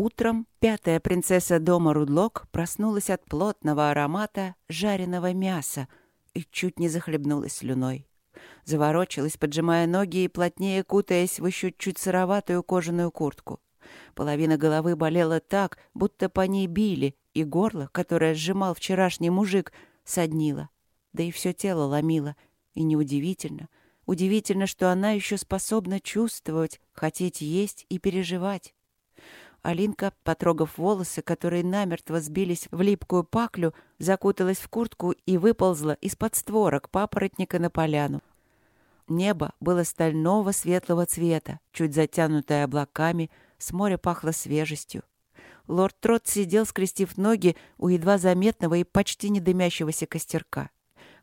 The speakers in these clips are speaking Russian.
Утром пятая принцесса дома Рудлок проснулась от плотного аромата жареного мяса и чуть не захлебнулась слюной. Заворочилась, поджимая ноги и плотнее кутаясь в еще чуть сыроватую кожаную куртку. Половина головы болела так, будто по ней били, и горло, которое сжимал вчерашний мужик, соднило. Да и все тело ломило. И неудивительно. Удивительно, что она еще способна чувствовать, хотеть есть и переживать. Алинка, потрогав волосы, которые намертво сбились в липкую паклю, закуталась в куртку и выползла из-под створок папоротника на поляну. Небо было стального светлого цвета, чуть затянутое облаками, с моря пахло свежестью. Лорд Трот сидел, скрестив ноги у едва заметного и почти не дымящегося костерка.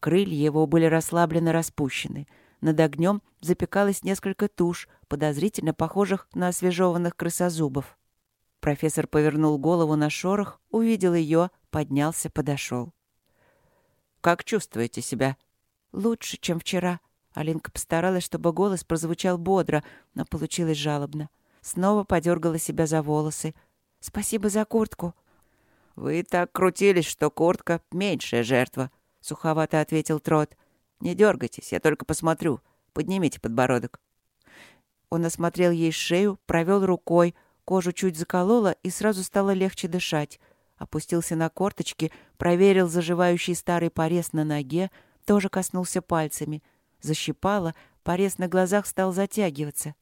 Крылья его были расслабленно распущены. Над огнем запекалось несколько туш, подозрительно похожих на освежеванных крысозубов. Профессор повернул голову на шорох, увидел ее, поднялся, подошел. «Как чувствуете себя?» «Лучше, чем вчера». Алинка постаралась, чтобы голос прозвучал бодро, но получилось жалобно. Снова подергала себя за волосы. «Спасибо за куртку». «Вы так крутились, что куртка — меньшая жертва», — суховато ответил Трот. «Не дергайтесь, я только посмотрю. Поднимите подбородок». Он осмотрел ей шею, провел рукой, Кожу чуть заколола, и сразу стало легче дышать. Опустился на корточки, проверил заживающий старый порез на ноге, тоже коснулся пальцами. Защипало, порез на глазах стал затягиваться.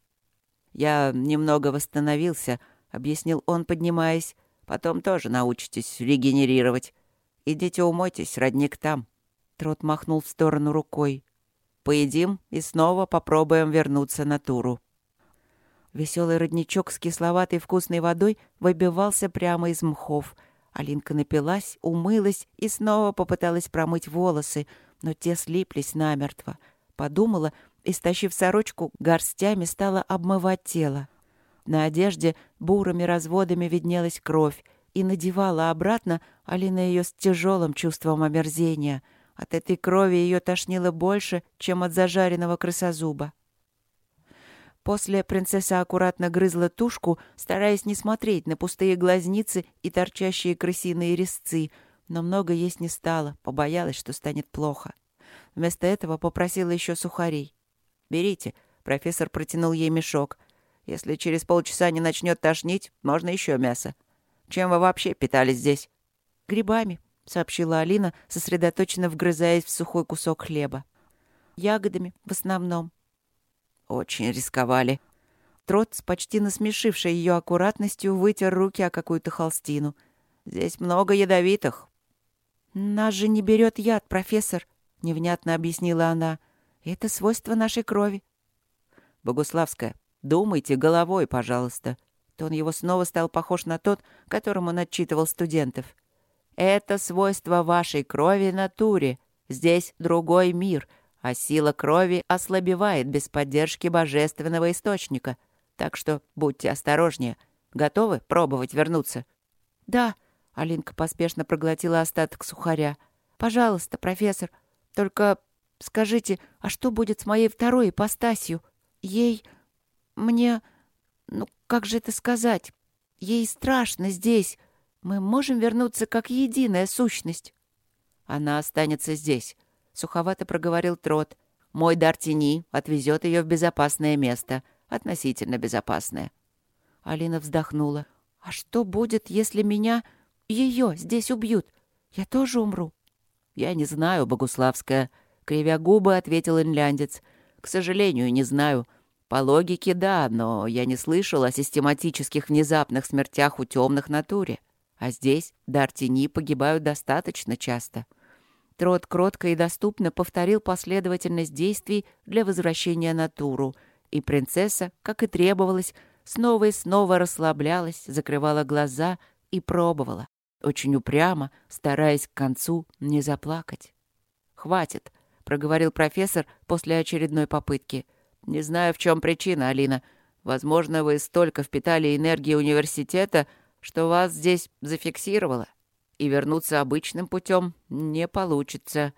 «Я немного восстановился», — объяснил он, поднимаясь. «Потом тоже научитесь регенерировать. Идите умойтесь, родник там». Трот махнул в сторону рукой. «Поедим и снова попробуем вернуться на туру». Веселый родничок с кисловатой вкусной водой выбивался прямо из мхов. Алинка напилась, умылась и снова попыталась промыть волосы, но те слиплись намертво. Подумала и, стащив сорочку, горстями стала обмывать тело. На одежде бурыми разводами виднелась кровь, и надевала обратно Алина ее с тяжелым чувством омерзения. От этой крови ее тошнило больше, чем от зажаренного крысозуба. После принцесса аккуратно грызла тушку, стараясь не смотреть на пустые глазницы и торчащие крысиные резцы, но много есть не стала, побоялась, что станет плохо. Вместо этого попросила еще сухарей. «Берите», — профессор протянул ей мешок. «Если через полчаса не начнет тошнить, можно еще мясо. Чем вы вообще питались здесь?» «Грибами», — сообщила Алина, сосредоточенно вгрызаясь в сухой кусок хлеба. «Ягодами в основном». Очень рисковали. Трот, с почти насмешившей ее аккуратностью, вытер руки о какую-то холстину. «Здесь много ядовитых». «Нас же не берет яд, профессор», — невнятно объяснила она. «Это свойство нашей крови». «Богуславская, думайте головой, пожалуйста». Тон его снова стал похож на тот, которым он отчитывал студентов. «Это свойство вашей крови натуре. Здесь другой мир а сила крови ослабевает без поддержки божественного источника. Так что будьте осторожнее. Готовы пробовать вернуться?» «Да», — Алинка поспешно проглотила остаток сухаря. «Пожалуйста, профессор, только скажите, а что будет с моей второй ипостасью? Ей... мне... ну, как же это сказать? Ей страшно здесь. Мы можем вернуться как единая сущность?» «Она останется здесь», — суховато проговорил Трот. «Мой дар тени отвезет ее в безопасное место. Относительно безопасное». Алина вздохнула. «А что будет, если меня... ее здесь убьют? Я тоже умру?» «Я не знаю, Богуславская», — кривя губы ответил инляндец. «К сожалению, не знаю. По логике, да, но я не слышал о систематических внезапных смертях у темных натуре. А здесь дар тени погибают достаточно часто». Трот кротко и доступно повторил последовательность действий для возвращения на Туру, и принцесса, как и требовалось, снова и снова расслаблялась, закрывала глаза и пробовала, очень упрямо, стараясь к концу не заплакать. «Хватит», — проговорил профессор после очередной попытки. «Не знаю, в чем причина, Алина. Возможно, вы столько впитали энергии университета, что вас здесь зафиксировало и вернуться обычным путем не получится».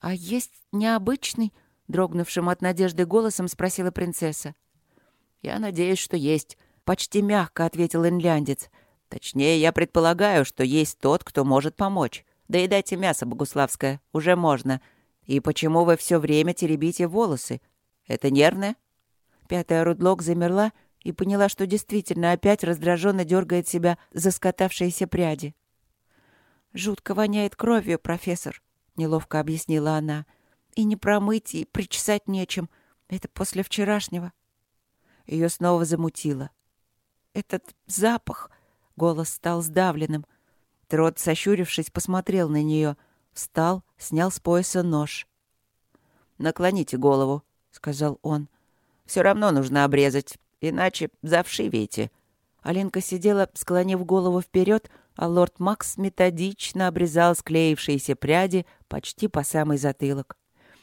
«А есть необычный?» — дрогнувшим от надежды голосом спросила принцесса. «Я надеюсь, что есть», — почти мягко ответил инляндец. «Точнее, я предполагаю, что есть тот, кто может помочь. Доедайте мясо, Богуславское, уже можно. И почему вы все время теребите волосы? Это нервное?» Пятая Рудлок замерла и поняла, что действительно опять раздраженно дергает себя за скатавшиеся пряди. «Жутко воняет кровью, профессор», — неловко объяснила она. «И не промыть, и причесать нечем. Это после вчерашнего». Ее снова замутило. «Этот запах...» — голос стал сдавленным. Трот, сощурившись, посмотрел на нее. Встал, снял с пояса нож. «Наклоните голову», — сказал он. «Все равно нужно обрезать, иначе завшивеете». Алинка сидела, склонив голову вперед, а лорд Макс методично обрезал склеившиеся пряди почти по самый затылок.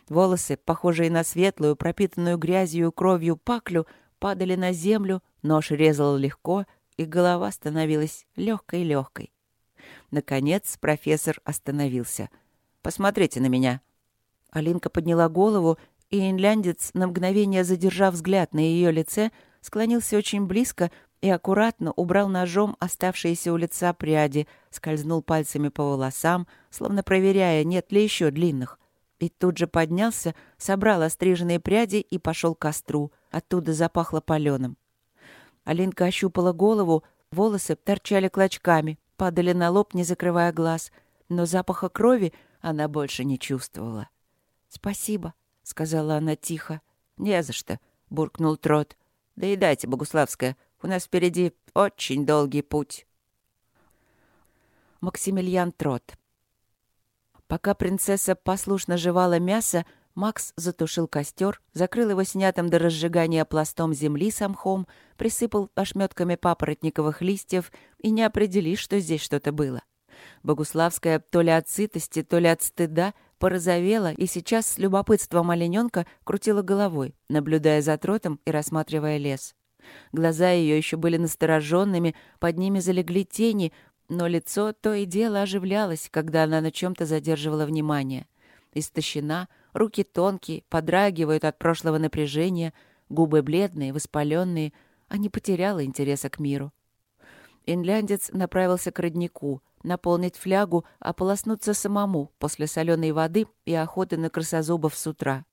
Волосы, похожие на светлую, пропитанную грязью и кровью паклю, падали на землю, нож резал легко, и голова становилась легкой-легкой. Наконец профессор остановился. «Посмотрите на меня». Алинка подняла голову, и инляндец, на мгновение задержав взгляд на ее лице, склонился очень близко и аккуратно убрал ножом оставшиеся у лица пряди, скользнул пальцами по волосам, словно проверяя, нет ли еще длинных. И тут же поднялся, собрал остриженные пряди и пошел к костру. Оттуда запахло паленым. Алинка ощупала голову, волосы торчали клочками, падали на лоб, не закрывая глаз. Но запаха крови она больше не чувствовала. «Спасибо», — сказала она тихо. «Не за что», — буркнул Трот. «Да и дайте, Богуславская, у нас впереди очень долгий путь». Максимилиан Трот. Пока принцесса послушно жевала мясо, Макс затушил костер, закрыл его снятым до разжигания пластом земли с мхом, присыпал ошметками папоротниковых листьев и не определишь, что здесь что-то было. Богуславская то ли от сытости, то ли от стыда порозовела и сейчас с любопытством олененка крутила головой, наблюдая за тротом и рассматривая лес. Глаза ее еще были настороженными, под ними залегли тени, но лицо то и дело оживлялось, когда она на чем-то задерживала внимание. Истощена — Руки тонкие, подрагивают от прошлого напряжения, губы бледные, воспаленные, а не потеряла интереса к миру. Инляндец направился к роднику, наполнить флягу, ополоснуться самому после соленой воды и охоты на красозубов с утра.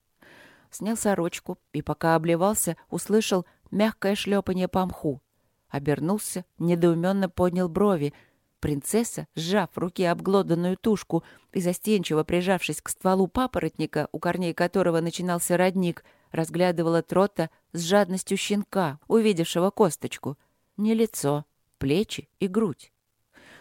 Снял сорочку и, пока обливался, услышал мягкое шлепание по мху. Обернулся, недоуменно поднял брови — Принцесса, сжав в руке обглоданную тушку и застенчиво прижавшись к стволу папоротника, у корней которого начинался родник, разглядывала Трота с жадностью щенка, увидевшего косточку. Не лицо, плечи и грудь.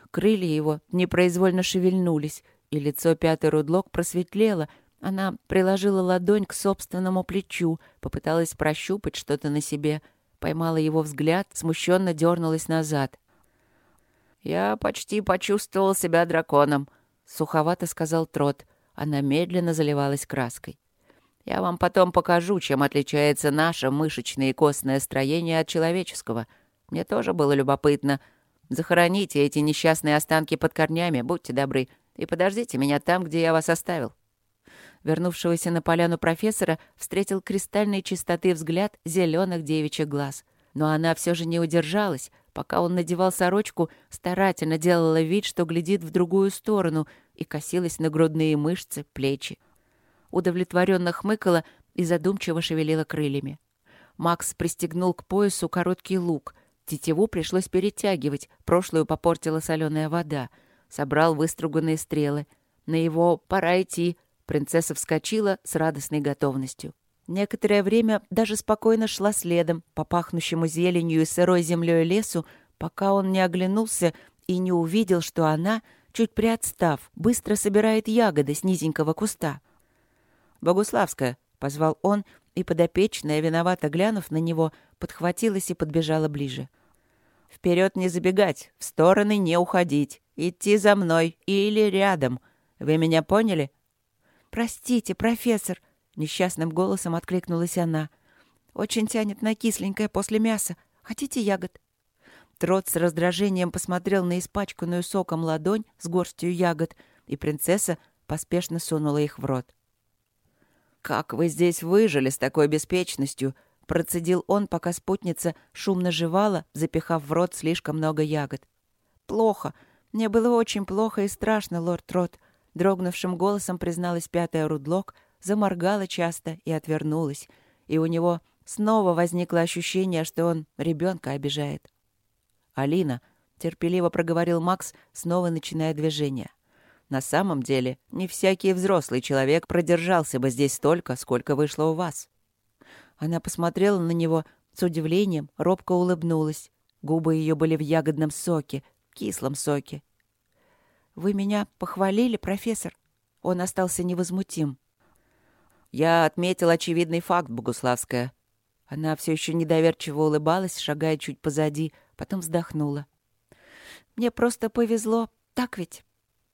Крылья его непроизвольно шевельнулись, и лицо пятой рудлок просветлело. Она приложила ладонь к собственному плечу, попыталась прощупать что-то на себе, поймала его взгляд, смущенно дернулась назад — «Я почти почувствовал себя драконом», — суховато сказал Трот. Она медленно заливалась краской. «Я вам потом покажу, чем отличается наше мышечное и костное строение от человеческого. Мне тоже было любопытно. Захороните эти несчастные останки под корнями, будьте добры, и подождите меня там, где я вас оставил». Вернувшегося на поляну профессора встретил кристальной чистоты взгляд зеленых девичьих глаз. Но она все же не удержалась, Пока он надевал сорочку, старательно делала вид, что глядит в другую сторону и косилась на грудные мышцы, плечи. Удовлетворенно хмыкала и задумчиво шевелила крыльями. Макс пристегнул к поясу короткий лук. Тетиву пришлось перетягивать, прошлую попортила соленая вода. Собрал выструганные стрелы. На его «пора идти» принцесса вскочила с радостной готовностью. Некоторое время даже спокойно шла следом по пахнущему зеленью и сырой землей лесу, пока он не оглянулся и не увидел, что она, чуть приотстав, быстро собирает ягоды с низенького куста. «Богуславская», — позвал он, и подопечная, виновато глянув на него, подхватилась и подбежала ближе. «Вперед не забегать, в стороны не уходить, идти за мной или рядом. Вы меня поняли?» «Простите, профессор», Несчастным голосом откликнулась она. «Очень тянет на кисленькое после мяса. Хотите ягод?» Трот с раздражением посмотрел на испачканную соком ладонь с горстью ягод, и принцесса поспешно сунула их в рот. «Как вы здесь выжили с такой беспечностью?» — Процедил он, пока спутница шумно жевала, запихав в рот слишком много ягод. «Плохо. Мне было очень плохо и страшно, лорд Рот», — дрогнувшим голосом призналась пятая Рудлок, заморгала часто и отвернулась, и у него снова возникло ощущение, что он ребенка обижает. «Алина», — терпеливо проговорил Макс, снова начиная движение. «На самом деле, не всякий взрослый человек продержался бы здесь столько, сколько вышло у вас». Она посмотрела на него с удивлением, робко улыбнулась. Губы ее были в ягодном соке, кислом соке. «Вы меня похвалили, профессор?» Он остался невозмутим. «Я отметил очевидный факт, Богуславская». Она все еще недоверчиво улыбалась, шагая чуть позади, потом вздохнула. «Мне просто повезло, так ведь?»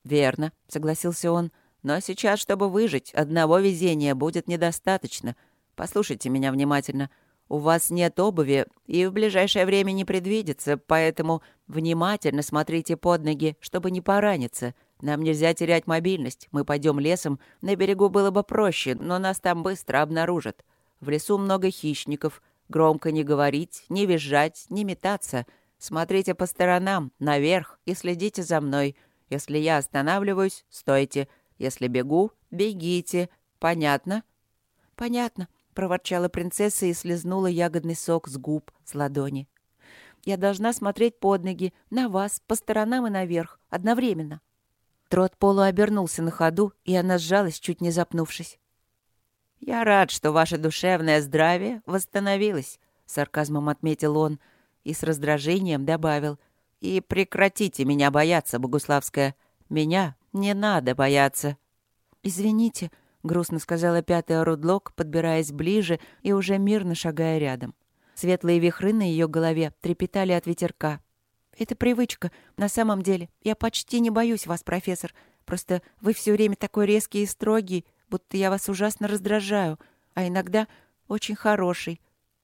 «Верно», — согласился он. «Но сейчас, чтобы выжить, одного везения будет недостаточно. Послушайте меня внимательно. У вас нет обуви, и в ближайшее время не предвидится, поэтому внимательно смотрите под ноги, чтобы не пораниться. Нам нельзя терять мобильность. Мы пойдем лесом. На берегу было бы проще, но нас там быстро обнаружат. В лесу много хищников. Громко не говорить, не визжать, не метаться. Смотрите по сторонам, наверх и следите за мной. Если я останавливаюсь, стойте. Если бегу, бегите. Понятно? Понятно, — проворчала принцесса и слезнула ягодный сок с губ, с ладони. «Я должна смотреть под ноги, на вас, по сторонам и наверх, одновременно». Трот Полу обернулся на ходу, и она сжалась, чуть не запнувшись. «Я рад, что ваше душевное здравие восстановилось», — сарказмом отметил он и с раздражением добавил. «И прекратите меня бояться, Богуславская. Меня не надо бояться». «Извините», — грустно сказала пятая Рудлок, подбираясь ближе и уже мирно шагая рядом. Светлые вихры на ее голове трепетали от ветерка. «Это привычка. На самом деле, я почти не боюсь вас, профессор. Просто вы все время такой резкий и строгий, будто я вас ужасно раздражаю, а иногда очень хороший.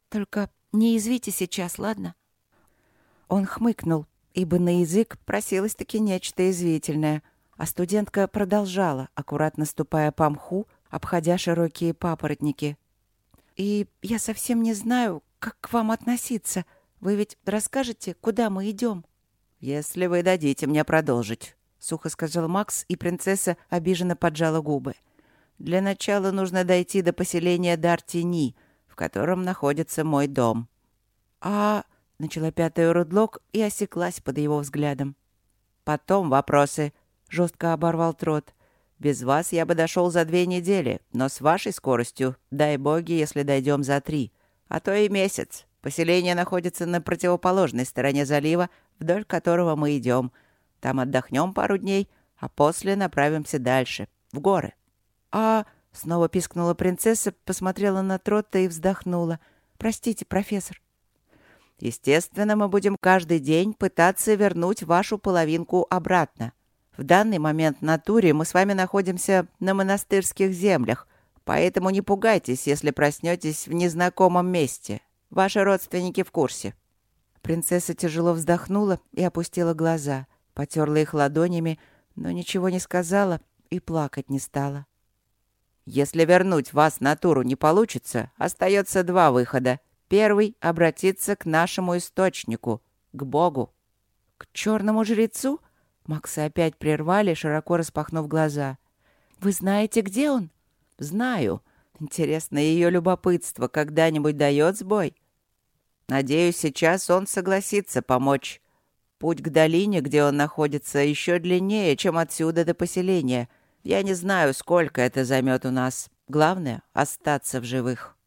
Только не извите сейчас, ладно?» Он хмыкнул, ибо на язык просилось-таки нечто извительное — а студентка продолжала, аккуратно ступая по мху, обходя широкие папоротники. «И я совсем не знаю, как к вам относиться. Вы ведь расскажете, куда мы идем?» «Если вы дадите мне продолжить», — сухо сказал Макс, и принцесса обиженно поджала губы. «Для начала нужно дойти до поселения Дартини, в котором находится мой дом». «А...» — начала пятая Рудлок и осеклась под его взглядом. «Потом вопросы», — жестко оборвал Трот. «Без вас я бы дошел за две недели, но с вашей скоростью, дай боги, если дойдем за три. А то и месяц. Поселение находится на противоположной стороне залива, вдоль которого мы идем. Там отдохнем пару дней, а после направимся дальше, в горы». «А...» — снова пискнула принцесса, посмотрела на Тротта и вздохнула. «Простите, профессор». «Естественно, мы будем каждый день пытаться вернуть вашу половинку обратно. В данный момент на туре мы с вами находимся на монастырских землях, поэтому не пугайтесь, если проснетесь в незнакомом месте. Ваши родственники в курсе». Принцесса тяжело вздохнула и опустила глаза, потерла их ладонями, но ничего не сказала и плакать не стала. «Если вернуть вас на туру не получится, остается два выхода. Первый — обратиться к нашему источнику, к Богу». «К черному жрецу?» Макса опять прервали, широко распахнув глаза. «Вы знаете, где он?» «Знаю. Интересно, ее любопытство когда-нибудь дает сбой?» «Надеюсь, сейчас он согласится помочь. Путь к долине, где он находится, еще длиннее, чем отсюда до поселения. Я не знаю, сколько это займет у нас. Главное — остаться в живых».